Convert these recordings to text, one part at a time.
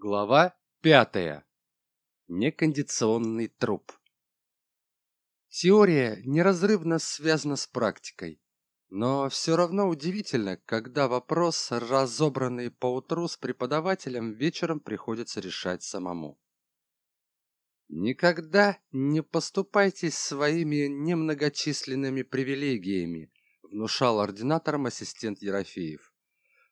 Глава пятая. Некондиционный труп. Теория неразрывно связана с практикой, но все равно удивительно, когда вопрос, разобранный поутру с преподавателем, вечером приходится решать самому. Никогда не поступайтесь своими немногочисленными привилегиями, внушал ординатором ассистент Ерофеев.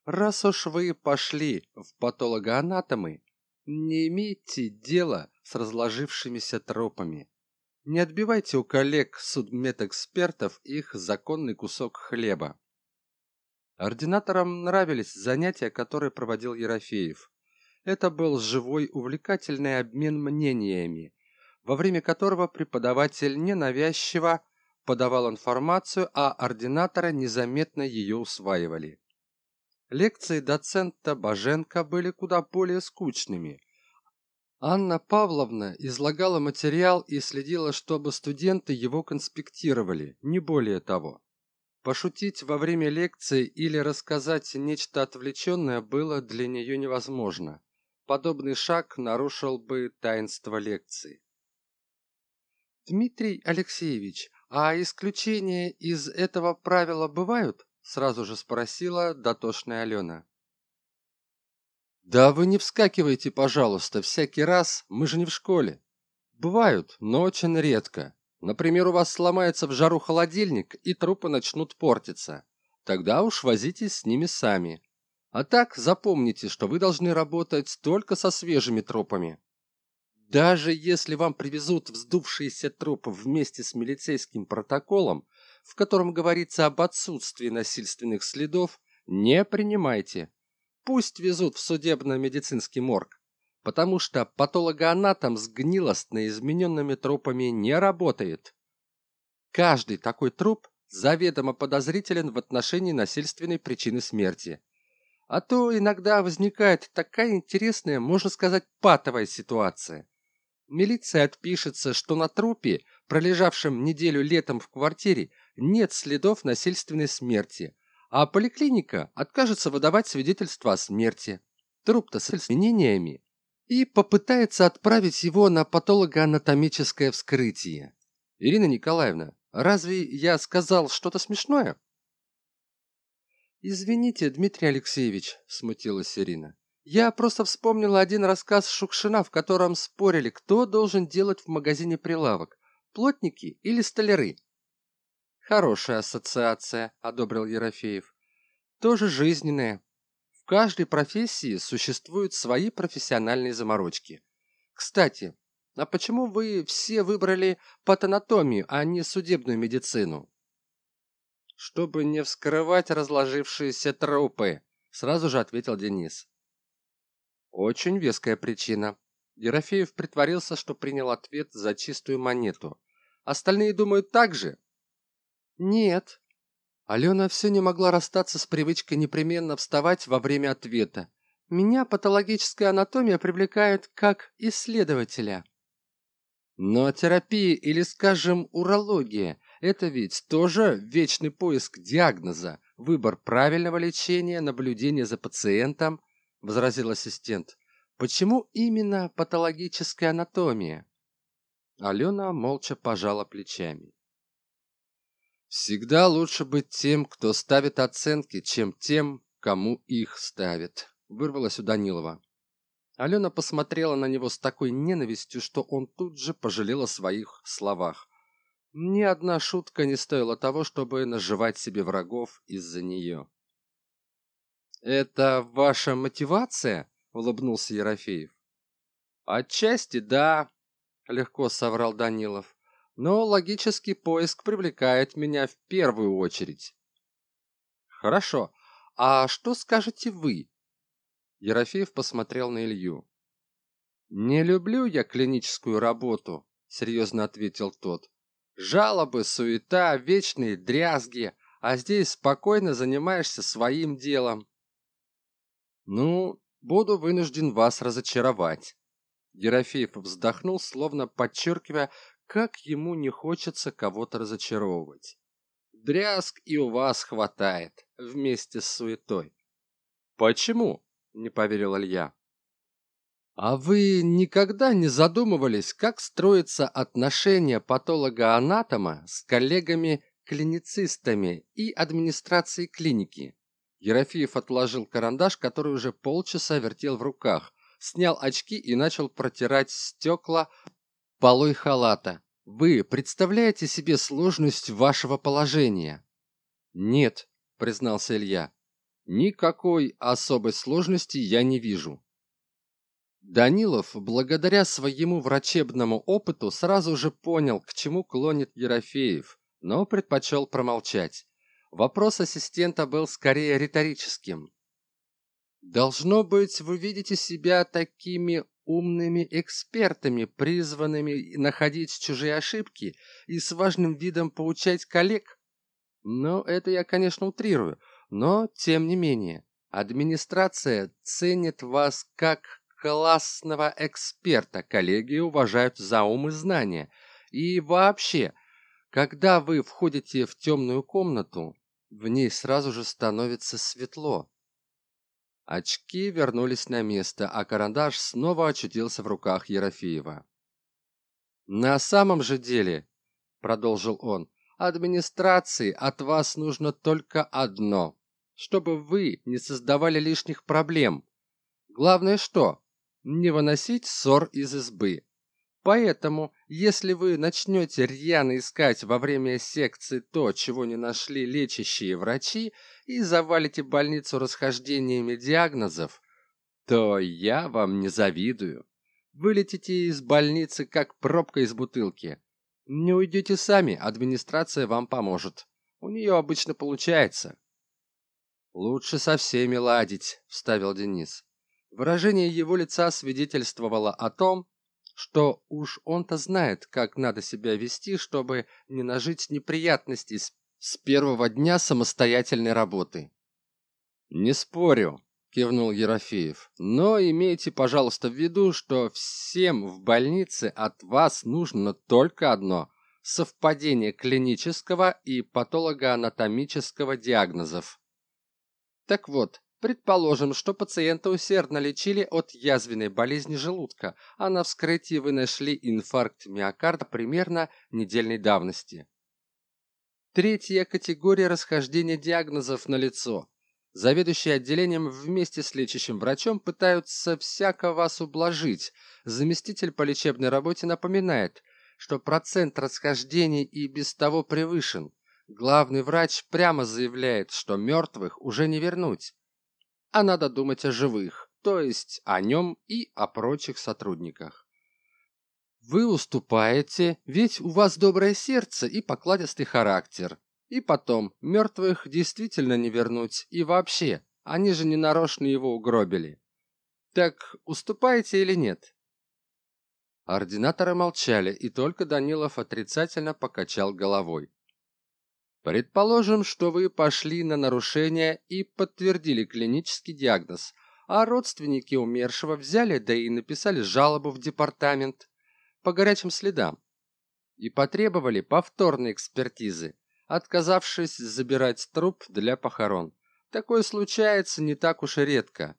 Раз уж вы пошли в патологоанатомы, не имейте дела с разложившимися тропами. Не отбивайте у коллег судмедэкспертов их законный кусок хлеба. Ординаторам нравились занятия, которые проводил Ерофеев. Это был живой увлекательный обмен мнениями, во время которого преподаватель ненавязчиво подавал информацию, а ординаторы незаметно ее усваивали. Лекции доцента Баженко были куда более скучными. Анна Павловна излагала материал и следила, чтобы студенты его конспектировали, не более того. Пошутить во время лекции или рассказать нечто отвлеченное было для нее невозможно. Подобный шаг нарушил бы таинство лекции. Дмитрий Алексеевич, а исключения из этого правила бывают? Сразу же спросила дотошная Алена. Да вы не вскакивайте, пожалуйста, всякий раз, мы же не в школе. Бывают, но очень редко. Например, у вас сломается в жару холодильник, и трупы начнут портиться. Тогда уж возитесь с ними сами. А так запомните, что вы должны работать только со свежими трупами. Даже если вам привезут вздувшийся труп вместе с милицейским протоколом, в котором говорится об отсутствии насильственных следов, не принимайте. Пусть везут в судебно-медицинский морг, потому что патологоанатом с гнилостно измененными трупами не работает. Каждый такой труп заведомо подозрителен в отношении насильственной причины смерти. А то иногда возникает такая интересная, можно сказать, патовая ситуация. Милиция отпишется, что на трупе, пролежавшем неделю летом в квартире, нет следов насильственной смерти, а поликлиника откажется выдавать свидетельство о смерти, труп-то с изменениями, и попытается отправить его на патологоанатомическое вскрытие. Ирина Николаевна, разве я сказал что-то смешное? Извините, Дмитрий Алексеевич, смутилась Ирина. Я просто вспомнила один рассказ Шукшина, в котором спорили, кто должен делать в магазине прилавок, плотники или столяры. Хорошая ассоциация, одобрил Ерофеев. Тоже жизненная. В каждой профессии существуют свои профессиональные заморочки. Кстати, а почему вы все выбрали патанатомию, а не судебную медицину? Чтобы не вскрывать разложившиеся трупы, сразу же ответил Денис. Очень веская причина. Ерофеев притворился, что принял ответ за чистую монету. Остальные думают так же? Нет. Алена все не могла расстаться с привычкой непременно вставать во время ответа. Меня патологическая анатомия привлекает как исследователя. Но терапия или, скажем, урология – это ведь тоже вечный поиск диагноза, выбор правильного лечения, наблюдение за пациентом, возразил ассистент. Почему именно патологическая анатомия? Алена молча пожала плечами. Всегда лучше быть тем, кто ставит оценки, чем тем, кому их ставят. Вырвалась у Данилова. Алена посмотрела на него с такой ненавистью, что он тут же пожалел о своих словах. Ни одна шутка не стоила того, чтобы наживать себе врагов из-за нее. «Это ваша мотивация?» — улыбнулся Ерофеев. «Отчасти да», — легко соврал Данилов но логический поиск привлекает меня в первую очередь. Хорошо, а что скажете вы? Ерофеев посмотрел на Илью. Не люблю я клиническую работу, серьезно ответил тот. Жалобы, суета, вечные дрязги, а здесь спокойно занимаешься своим делом. Ну, буду вынужден вас разочаровать. Ерофеев вздохнул, словно подчеркивая, как ему не хочется кого-то разочаровывать. Дрязг и у вас хватает, вместе с суетой. Почему? Не поверил Илья. А вы никогда не задумывались, как строятся отношения патолога-анатома с коллегами-клиницистами и администрацией клиники? Ерофеев отложил карандаш, который уже полчаса вертел в руках, снял очки и начал протирать стекла полой халата. Вы представляете себе сложность вашего положения? Нет, признался Илья. Никакой особой сложности я не вижу. Данилов, благодаря своему врачебному опыту, сразу же понял, к чему клонит Ерофеев, но предпочел промолчать. Вопрос ассистента был скорее риторическим. «Должно быть, вы видите себя такими умными экспертами, призванными находить чужие ошибки и с важным видом поучать коллег? Ну, это я, конечно, утрирую, но, тем не менее, администрация ценит вас как классного эксперта коллеги уважают за ум и знания. И вообще, когда вы входите в темную комнату, в ней сразу же становится светло. Очки вернулись на место, а карандаш снова очутился в руках Ерофеева. «На самом же деле», — продолжил он, — «администрации от вас нужно только одно, чтобы вы не создавали лишних проблем. Главное что? не выносить ссор из избы. Поэтому, если вы начнете рьяно искать во время секции то, чего не нашли лечащие врачи, и завалите больницу расхождениями диагнозов, то я вам не завидую. Вылетите из больницы, как пробка из бутылки. Не уйдете сами, администрация вам поможет. У нее обычно получается. Лучше со всеми ладить, вставил Денис. Выражение его лица свидетельствовало о том, что уж он-то знает, как надо себя вести, чтобы не нажить неприятностей с, с первого дня самостоятельной работы. «Не спорю», — кивнул Ерофеев, «но имейте, пожалуйста, в виду, что всем в больнице от вас нужно только одно — совпадение клинического и патологоанатомического диагнозов». Так вот, Предположим, что пациента усердно лечили от язвенной болезни желудка, а на вскрытии вы нашли инфаркт миокарда примерно недельной давности. Третья категория расхождения диагнозов на лицо. Заведующие отделением вместе с лечащим врачом пытаются всяко вас ублажить. Заместитель по лечебной работе напоминает, что процент расхождений и без того превышен. Главный врач прямо заявляет, что мертвых уже не вернуть а надо думать о живых, то есть о нем и о прочих сотрудниках. Вы уступаете, ведь у вас доброе сердце и покладистый характер. И потом, мертвых действительно не вернуть, и вообще, они же не нарочно его угробили. Так уступаете или нет? Ординаторы молчали, и только Данилов отрицательно покачал головой. Предположим, что вы пошли на нарушение и подтвердили клинический диагноз, а родственники умершего взяли, да и написали жалобу в департамент по горячим следам и потребовали повторной экспертизы, отказавшись забирать труп для похорон. Такое случается не так уж и редко.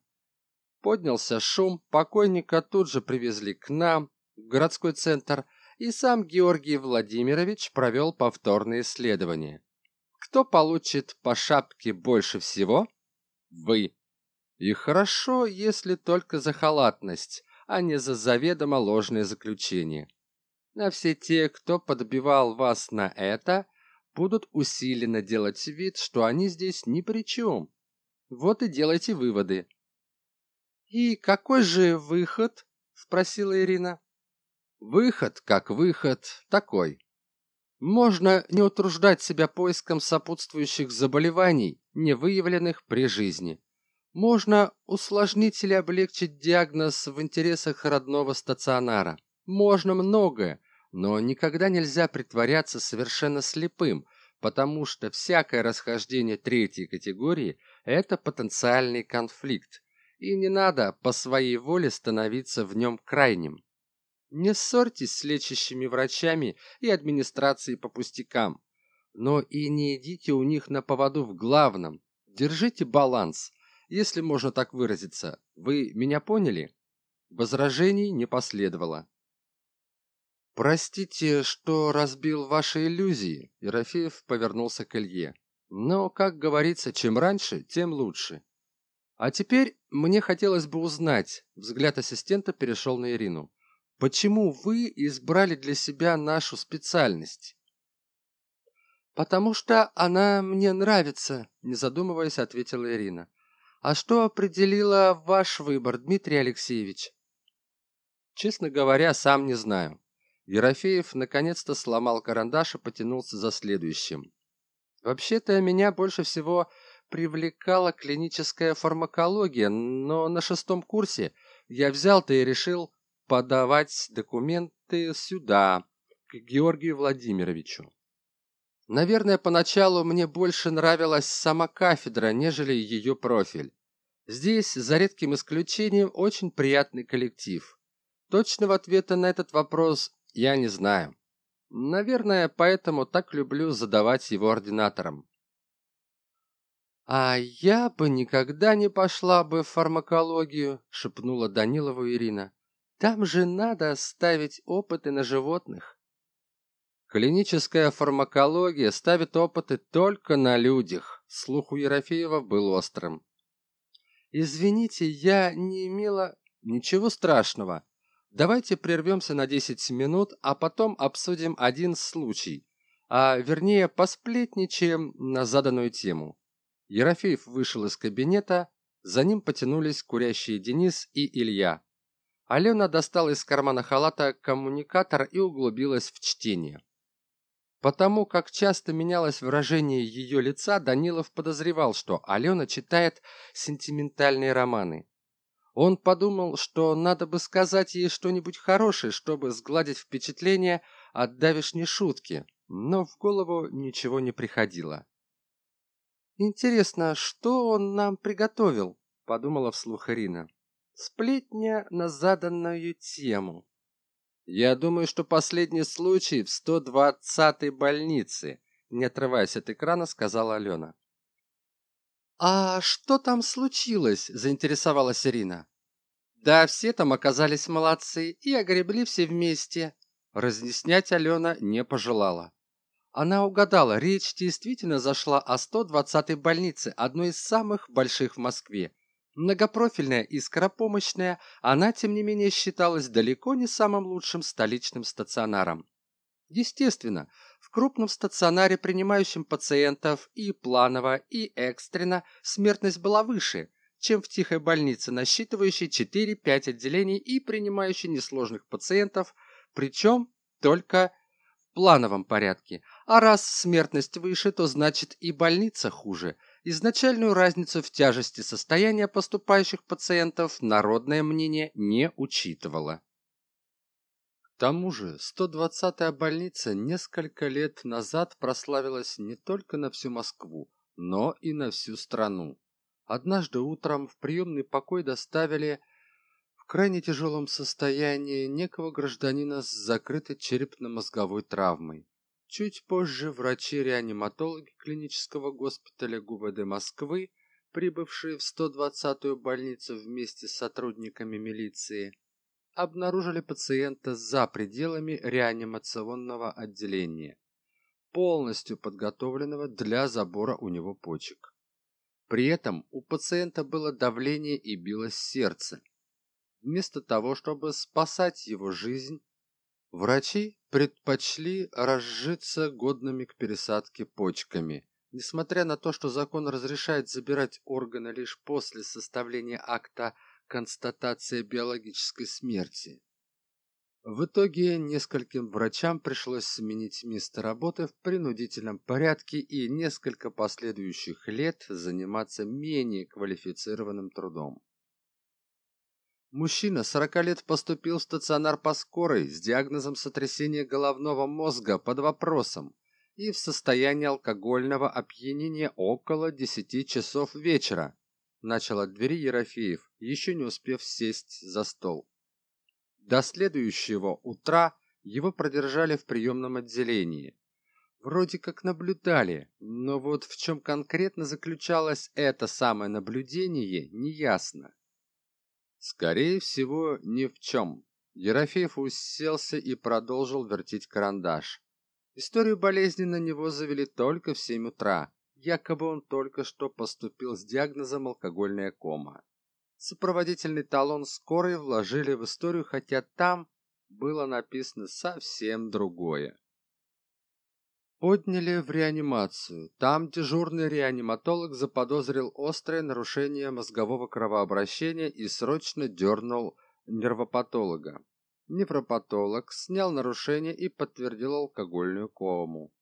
Поднялся шум, покойника тут же привезли к нам, в городской центр, и сам Георгий Владимирович провел повторное исследование. Кто получит по шапке больше всего? Вы. И хорошо, если только за халатность, а не за заведомо ложное заключение. А все те, кто подбивал вас на это, будут усиленно делать вид, что они здесь ни при чем. Вот и делайте выводы. «И какой же выход?» – спросила Ирина. «Выход, как выход, такой. Можно не утруждать себя поиском сопутствующих заболеваний, не выявленных при жизни. Можно усложнить или облегчить диагноз в интересах родного стационара. Можно многое, но никогда нельзя притворяться совершенно слепым, потому что всякое расхождение третьей категории – это потенциальный конфликт, и не надо по своей воле становиться в нем крайним. Не ссорьтесь с лечащими врачами и администрацией по пустякам. Но и не идите у них на поводу в главном. Держите баланс, если можно так выразиться. Вы меня поняли? Возражений не последовало. «Простите, что разбил ваши иллюзии», — Ерофеев повернулся к Илье. «Но, как говорится, чем раньше, тем лучше. А теперь мне хотелось бы узнать», — взгляд ассистента перешел на Ирину, «почему вы избрали для себя нашу специальность?» «Потому что она мне нравится», — не задумываясь, ответила Ирина. «А что определило ваш выбор, Дмитрий Алексеевич?» «Честно говоря, сам не знаю». Ерофеев наконец-то сломал карандаш и потянулся за следующим. «Вообще-то меня больше всего привлекала клиническая фармакология, но на шестом курсе я взял-то и решил подавать документы сюда, к Георгию Владимировичу. Наверное, поначалу мне больше нравилась сама кафедра, нежели ее профиль. Здесь, за редким исключением, очень приятный коллектив. Точного ответа на этот вопрос я не знаю. Наверное, поэтому так люблю задавать его ординаторам. «А я бы никогда не пошла бы в фармакологию», — шепнула Данилову Ирина. «Там же надо ставить опыты на животных». Клиническая фармакология ставит опыты только на людях. Слух у Ерофеева был острым. Извините, я не имела... Ничего страшного. Давайте прервемся на 10 минут, а потом обсудим один случай. А вернее, посплетничаем на заданную тему. Ерофеев вышел из кабинета, за ним потянулись курящие Денис и Илья. Алена достала из кармана халата коммуникатор и углубилась в чтение. Потому как часто менялось выражение ее лица, Данилов подозревал, что Алена читает сентиментальные романы. Он подумал, что надо бы сказать ей что-нибудь хорошее, чтобы сгладить впечатление от давешней шутки, но в голову ничего не приходило. «Интересно, что он нам приготовил?» – подумала вслух Ирина. «Сплетня на заданную тему». Я думаю, что последний случай в 120-й больнице, не отрываясь от экрана, сказала Алена. А что там случилось? заинтересовалась Ирина. Да, все там оказались молодцы и огребли все вместе. Разъяснять Алена не пожелала. Она угадала, речь действительно зашла о 120-й больнице, одной из самых больших в Москве, Многопрофильная и скоропомощная, она, тем не менее, считалась далеко не самым лучшим столичным стационаром. Естественно, в крупном стационаре, принимающем пациентов и планово, и экстренно, смертность была выше, чем в тихой больнице, насчитывающей 4-5 отделений и принимающей несложных пациентов, причем только в плановом порядке. А раз смертность выше, то значит и больница хуже – Изначальную разницу в тяжести состояния поступающих пациентов народное мнение не учитывало. К тому же 120-я больница несколько лет назад прославилась не только на всю Москву, но и на всю страну. Однажды утром в приемный покой доставили в крайне тяжелом состоянии некого гражданина с закрытой черепно-мозговой травмой. Чуть позже врачи-реаниматологи клинического госпиталя ГУВД Москвы, прибывшие в 120-ю больницу вместе с сотрудниками милиции, обнаружили пациента за пределами реанимационного отделения, полностью подготовленного для забора у него почек. При этом у пациента было давление и билось сердце. Вместо того, чтобы спасать его жизнь, Врачи предпочли разжиться годными к пересадке почками. Несмотря на то, что закон разрешает забирать органы лишь после составления акта констатации биологической смерти. В итоге нескольким врачам пришлось сменить место работы в принудительном порядке и несколько последующих лет заниматься менее квалифицированным трудом. Мужчина 40 лет поступил в стационар по скорой с диагнозом сотрясения головного мозга под вопросом и в состоянии алкогольного опьянения около 10 часов вечера. Начал от двери Ерофеев, еще не успев сесть за стол. До следующего утра его продержали в приемном отделении. Вроде как наблюдали, но вот в чем конкретно заключалось это самое наблюдение, неясно. Скорее всего, ни в чем. Ерофеев уселся и продолжил вертеть карандаш. Историю болезни на него завели только в 7 утра. Якобы он только что поступил с диагнозом алкогольная кома. Сопроводительный талон скорой вложили в историю, хотя там было написано совсем другое. Подняли в реанимацию. Там дежурный реаниматолог заподозрил острое нарушение мозгового кровообращения и срочно дернул нервопатолога. Невропатолог снял нарушение и подтвердил алкогольную кому.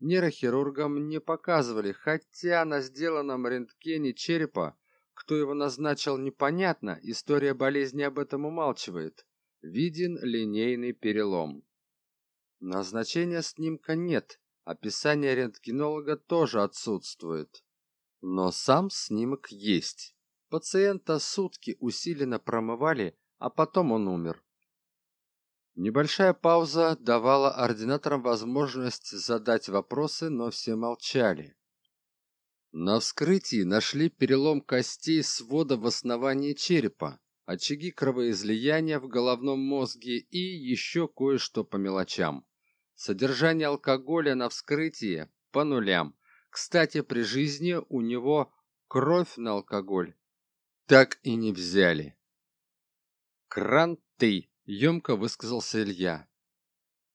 Нейрохирургам не показывали, хотя на сделанном рентгене черепа, кто его назначил, непонятно, история болезни об этом умалчивает. Виден линейный перелом. Назначения снимка нет, описание рентгенолога тоже отсутствует. Но сам снимок есть. Пациента сутки усиленно промывали, а потом он умер. Небольшая пауза давала ординаторам возможность задать вопросы, но все молчали. На вскрытии нашли перелом костей свода в основании черепа, очаги кровоизлияния в головном мозге и еще кое-что по мелочам. Содержание алкоголя на вскрытии по нулям. Кстати, при жизни у него кровь на алкоголь так и не взяли. Кранты Емко высказался Илья.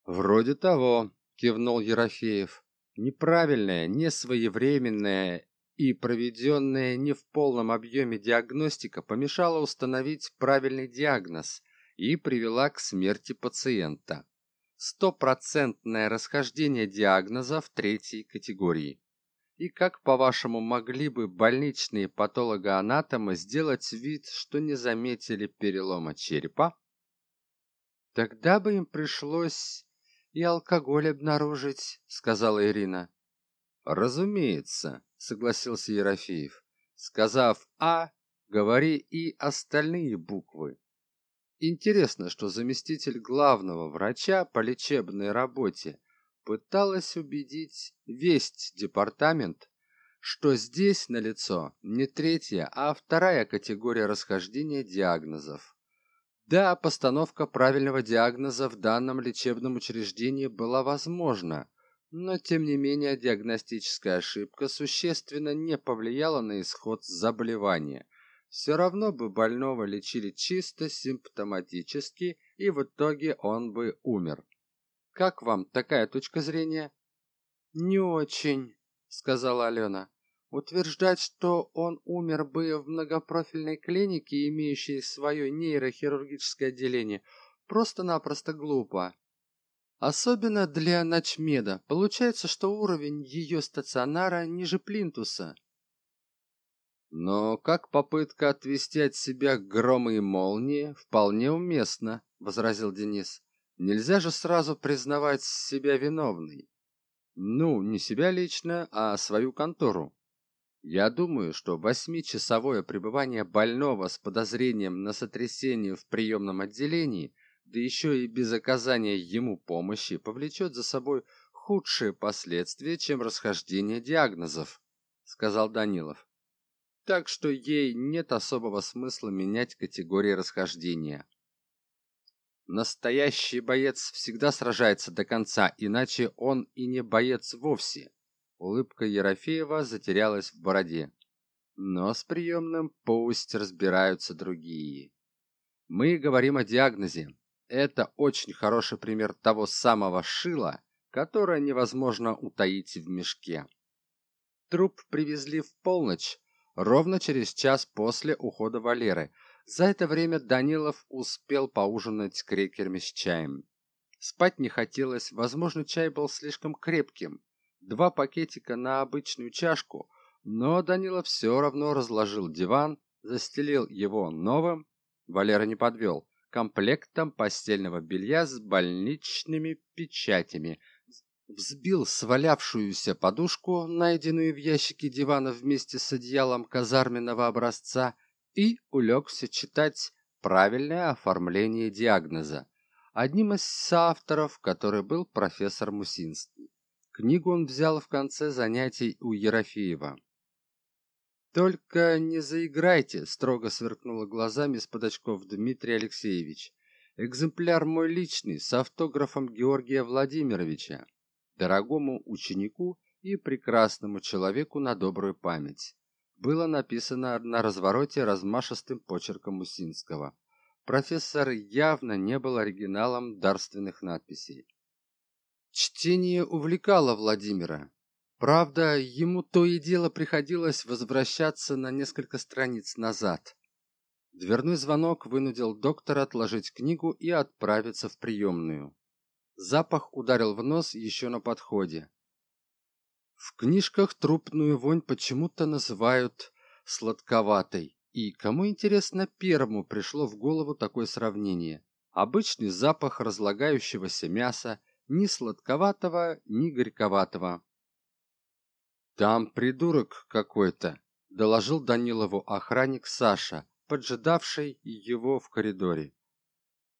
«Вроде того», — кивнул Ерофеев. «Неправильная, несвоевременная и проведенная не в полном объеме диагностика помешала установить правильный диагноз и привела к смерти пациента. Стопроцентное расхождение диагноза в третьей категории. И как, по-вашему, могли бы больничные патологоанатомы сделать вид, что не заметили перелома черепа? Тогда бы им пришлось и алкоголь обнаружить, сказала Ирина. Разумеется, согласился Ерофеев. Сказав «А», говори и остальные буквы. Интересно, что заместитель главного врача по лечебной работе пыталась убедить весь департамент, что здесь налицо не третья, а вторая категория расхождения диагнозов. Да, постановка правильного диагноза в данном лечебном учреждении была возможна, но тем не менее диагностическая ошибка существенно не повлияла на исход заболевания. Все равно бы больного лечили чисто симптоматически, и в итоге он бы умер. Как вам такая точка зрения? Не очень, сказала Алена. Утверждать, что он умер бы в многопрофильной клинике, имеющей свое нейрохирургическое отделение, просто-напросто глупо. Особенно для Ночмеда. Получается, что уровень ее стационара ниже плинтуса. Но как попытка отвести от себя громы и молнии вполне уместно, возразил Денис. Нельзя же сразу признавать себя виновной. Ну, не себя лично, а свою контору. Я думаю, что восьмичасовое пребывание больного с подозрением на сотрясение в приемном отделении, да еще и без оказания ему помощи, повлечет за собой худшие последствия, чем расхождение диагнозов, сказал Данилов. Так что ей нет особого смысла менять категории расхождения. Настоящий боец всегда сражается до конца, иначе он и не боец вовсе. Улыбка Ерофеева затерялась в бороде. Но с приемным пусть разбираются другие. Мы говорим о диагнозе. Это очень хороший пример того самого шила, которое невозможно утаить в мешке. Труп привезли в полночь, ровно через час после ухода Валеры. За это время Данилов успел поужинать крекерами с чаем. Спать не хотелось, возможно, чай был слишком крепким два пакетика на обычную чашку, но Данила все равно разложил диван, застелил его новым, Валера не подвел, комплектом постельного белья с больничными печатями, взбил свалявшуюся подушку, найденную в ящике дивана вместе с одеялом казарменного образца, и улегся читать правильное оформление диагноза, одним из соавторов, который был профессор Мусинский. Книгу он взял в конце занятий у Ерофеева. только не заиграйте строго сверкнула глазами из-под очков дмитрий алексеевич экземпляр мой личный с автографом георгия владимировича дорогому ученику и прекрасному человеку на добрую память было написано на развороте размашистым почерком Мусинского. Профессор явно не был оригиналом дарственных надписей. Чтение увлекало Владимира. Правда, ему то и дело приходилось возвращаться на несколько страниц назад. Дверной звонок вынудил доктора отложить книгу и отправиться в приемную. Запах ударил в нос еще на подходе. В книжках трупную вонь почему-то называют сладковатой. И кому интересно первому пришло в голову такое сравнение? Обычный запах разлагающегося мяса, ни сладковатого, ни горьковатого. «Там придурок какой-то», – доложил Данилову охранник Саша, поджидавший его в коридоре.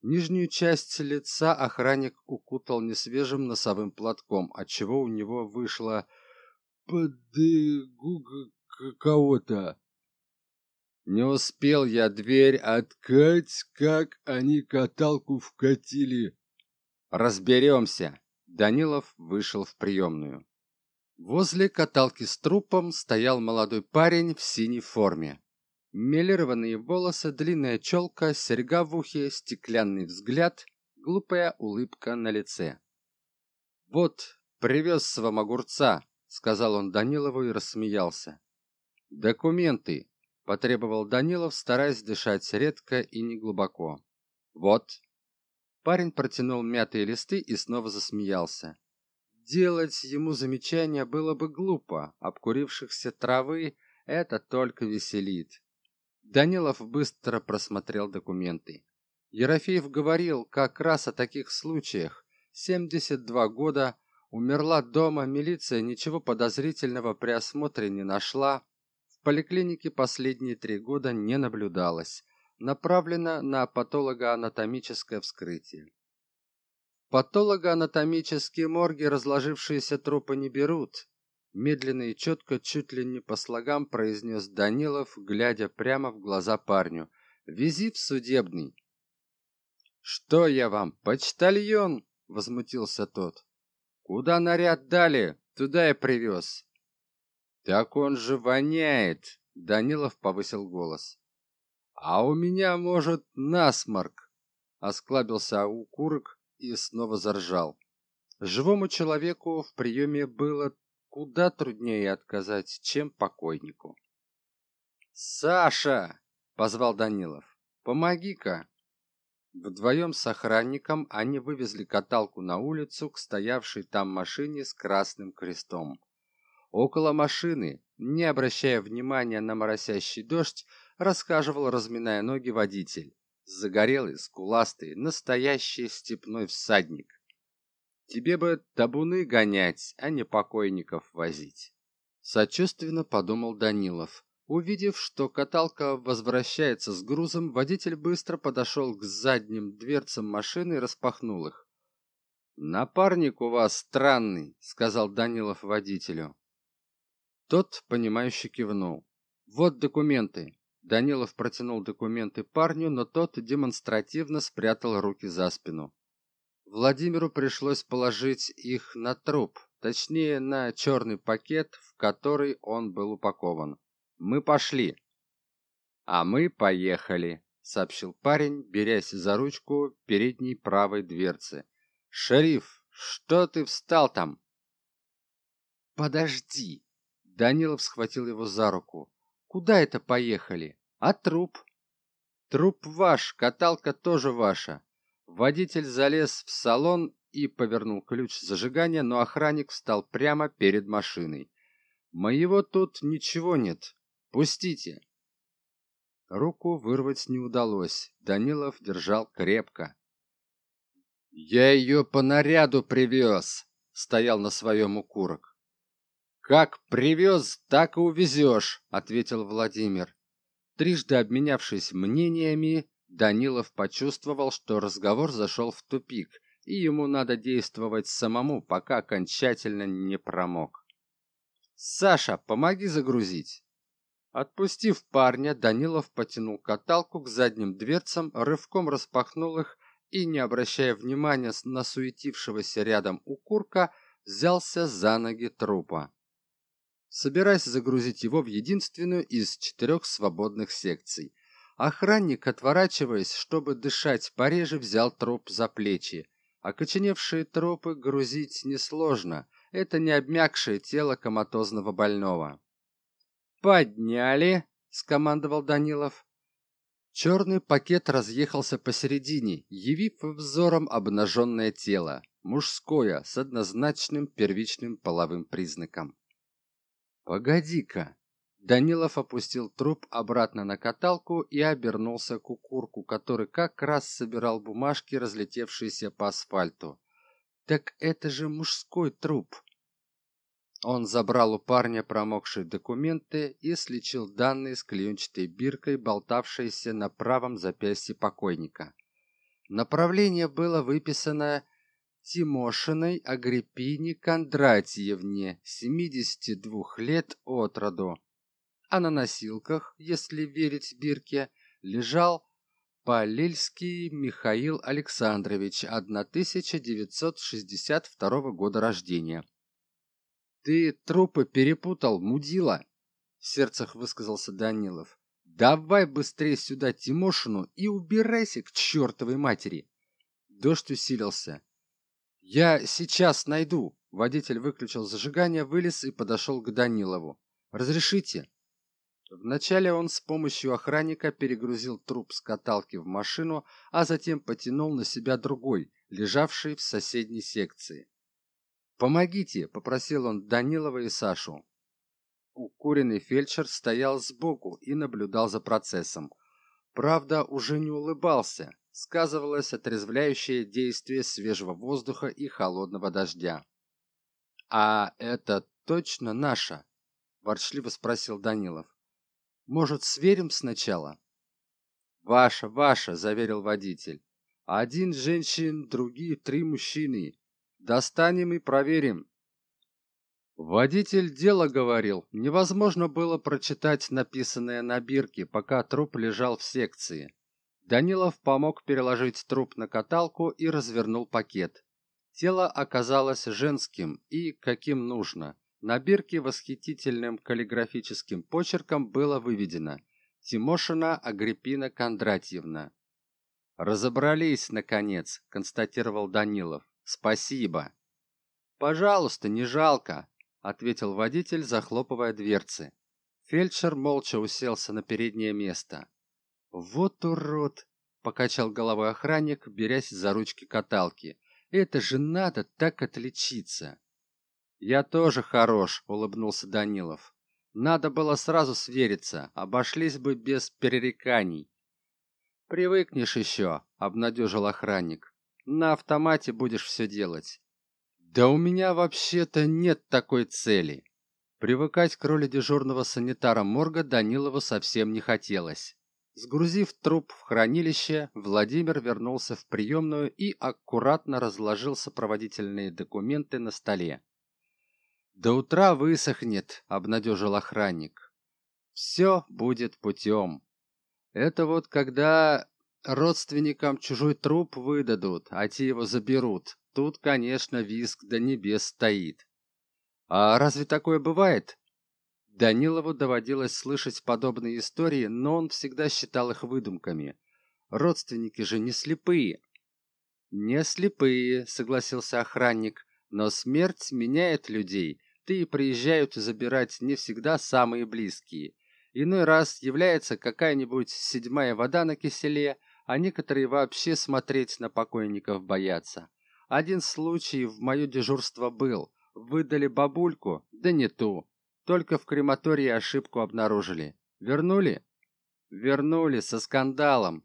Нижнюю часть лица охранник укутал несвежим носовым платком, отчего у него вышло подыгу кого-то. Не успел я дверь откать, как они каталку вкатили. Разберемся. Данилов вышел в приемную. Возле каталки с трупом стоял молодой парень в синей форме. Мелированные волосы, длинная челка, серьга в ухе, стеклянный взгляд, глупая улыбка на лице. «Вот, привез вам огурца», сказал он Данилову и рассмеялся. Документы, потребовал Данилов, стараясь дышать редко и неглубоко. Вот. Парень протянул мятые листы и снова засмеялся. Делать ему замечания было бы глупо, обкурившихся травы это только веселит. Данилов быстро просмотрел документы. Ерофеев говорил как раз о таких случаях. 72 года Умерла дома, милиция ничего подозрительного при осмотре не нашла. В поликлинике последние три года не наблюдалось. Направлена на патологоанатомическое вскрытие. Патологоанатомические морги разложившиеся трупы не берут. Медленно и четко, чуть ли не по слогам, произнес Данилов, глядя прямо в глаза парню. «Визит судебный». «Что я вам, почтальон?» — возмутился тот. Куда наряд дали, туда и привез. Так он же воняет, Данилов повысил голос. А у меня, может, насморк. Осклабился укурок и снова заржал. Живому человеку в приеме было куда труднее отказать, чем покойнику. «Саша!» — позвал Данилов. «Помоги-ка!» Вдвоем с охранником они вывезли каталку на улицу к стоявшей там машине с красным крестом. Около машины, не обращая внимания на моросящий дождь, расхаживал, разминая ноги, водитель. Загорелый, скуластый, настоящий степной всадник. Тебе бы табуны гонять, а не покойников возить. Сочувственно подумал Данилов. Увидев, что каталка возвращается с грузом, водитель быстро подошел к задним дверцам машины и распахнул их. «Напарник у вас странный», — сказал Данилов водителю. Тот, понимающе кивнул. «Вот документы». Данилов протянул документы парню, но тот демонстративно спрятал руки за спину. Владимиру пришлось положить их на труп, точнее на черный пакет, в который он был упакован. Мы пошли. А мы поехали, сообщил парень, берясь за ручку передней правой дверцы. Шериф, что ты встал там? Подожди. Данилов схватил его за руку. Куда это поехали? А труп? Труп ваш, каталка тоже ваша. Водитель залез в салон и повернул ключ зажигания, но охранник встал прямо перед машиной. Моего тут ничего нет. Пустите!» Руку вырвать не удалось. Данилов держал крепко. «Я ее по наряду привез!» — стоял на своем укурок. «Как привез, так и увезешь!» — ответил Владимир. Трижды обменявшись мнениями, Данилов почувствовал, что разговор зашел в тупик, и ему надо действовать самому, пока окончательно не промок. «Саша, помоги загрузить!» Отпустив парня, Данилов потянул каталку к задним дверцам, рывком распахнул их и, не обращая внимания на суетившегося рядом укурка, взялся за ноги трупа. Собираясь загрузить его в единственную из четырех свободных секций. Охранник, отворачиваясь, чтобы дышать пореже, взял труп за плечи. Окоченевшие трупы грузить несложно, это не обмякшее тело коматозного больного. «Подняли!» — скомандовал Данилов. Черный пакет разъехался посередине, явив взором обнаженное тело, мужское, с однозначным первичным половым признаком. «Погоди-ка!» Данилов опустил труп обратно на каталку и обернулся к укурку, который как раз собирал бумажки, разлетевшиеся по асфальту. «Так это же мужской труп!» Он забрал у парня промокшие документы и сличил данные с клеенчатой биркой, болтавшейся на правом запястье покойника. Направление было выписано Тимошиной Агриппине Кондратьевне, 72 лет от роду. А на носилках, если верить бирке, лежал Полельский Михаил Александрович, 1962 года рождения. «Ты трупы перепутал, мудила!» В сердцах высказался Данилов. «Давай быстрее сюда Тимошину и убирайся к чертовой матери!» Дождь усилился. «Я сейчас найду!» Водитель выключил зажигание, вылез и подошел к Данилову. «Разрешите?» Вначале он с помощью охранника перегрузил труп с каталки в машину, а затем потянул на себя другой, лежавший в соседней секции. «Помогите!» — попросил он Данилова и Сашу. Укуренный фельдшер стоял сбоку и наблюдал за процессом. Правда, уже не улыбался. Сказывалось отрезвляющее действие свежего воздуха и холодного дождя. «А это точно наша?» – ворчливо спросил Данилов. «Может, сверим сначала?» «Ваша, ваша!» – заверил водитель. «Один женщин, другие три мужчины. Достанем и проверим. Водитель дело говорил. Невозможно было прочитать написанное на бирке, пока труп лежал в секции. Данилов помог переложить труп на каталку и развернул пакет. Тело оказалось женским и, каким нужно, на бирке восхитительным каллиграфическим почерком было выведено «Тимошина Агриппина Кондратьевна». «Разобрались, наконец», — констатировал Данилов. Спасибо. Пожалуйста, не жалко, ответил водитель, захлопывая дверцы. Фельдшер молча уселся на переднее место. Вот урод, покачал головой охранник, берясь за ручки каталки. Это же надо так отличиться. Я тоже хорош, улыбнулся Данилов. Надо было сразу свериться, обошлись бы без перереканий. Привыкнешь еще, обнадежил охранник. На автомате будешь все делать. Да у меня вообще-то нет такой цели. Привыкать к роли дежурного санитара морга Данилову совсем не хотелось. Сгрузив труп в хранилище, Владимир вернулся в приемную и аккуратно разложил сопроводительные документы на столе. «До утра высохнет», — обнадежил охранник. «Все будет путем. Это вот когда Родственникам чужой труп выдадут, а те его заберут. Тут, конечно, виск до небес стоит. А разве такое бывает? Данилову доводилось слышать подобные истории, но он всегда считал их выдумками. Родственники же не слепые. Не слепые, согласился охранник, но смерть меняет людей. Ты приезжают забирать не всегда самые близкие. Иной раз является какая-нибудь седьмая вода на киселе – а некоторые вообще смотреть на покойников боятся. Один случай в мое дежурство был. Выдали бабульку, да не ту. Только в крематории ошибку обнаружили. Вернули? Вернули со скандалом.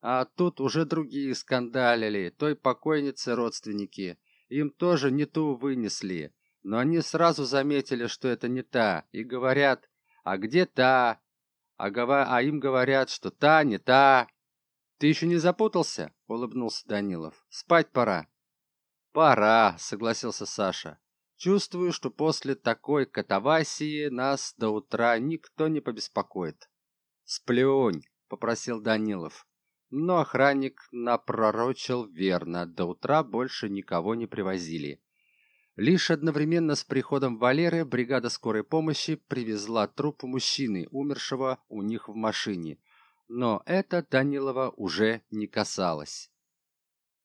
А тут уже другие скандалили, той покойнице родственники. Им тоже не ту вынесли. Но они сразу заметили, что это не та, и говорят, а где та? А, гова... а им говорят, что та не та. «Ты еще не запутался?» — улыбнулся Данилов. «Спать пора». «Пора», — согласился Саша. Чувствую, что после такой катавасии нас до утра никто не побеспокоит. Сплюнь, попросил Данилов. Но охранник напророчил верно, до утра больше никого не привозили. Лишь одновременно с приходом Валеры бригада скорой помощи привезла труп мужчины, умершего у них в машине. Но это Данилова уже не касалось.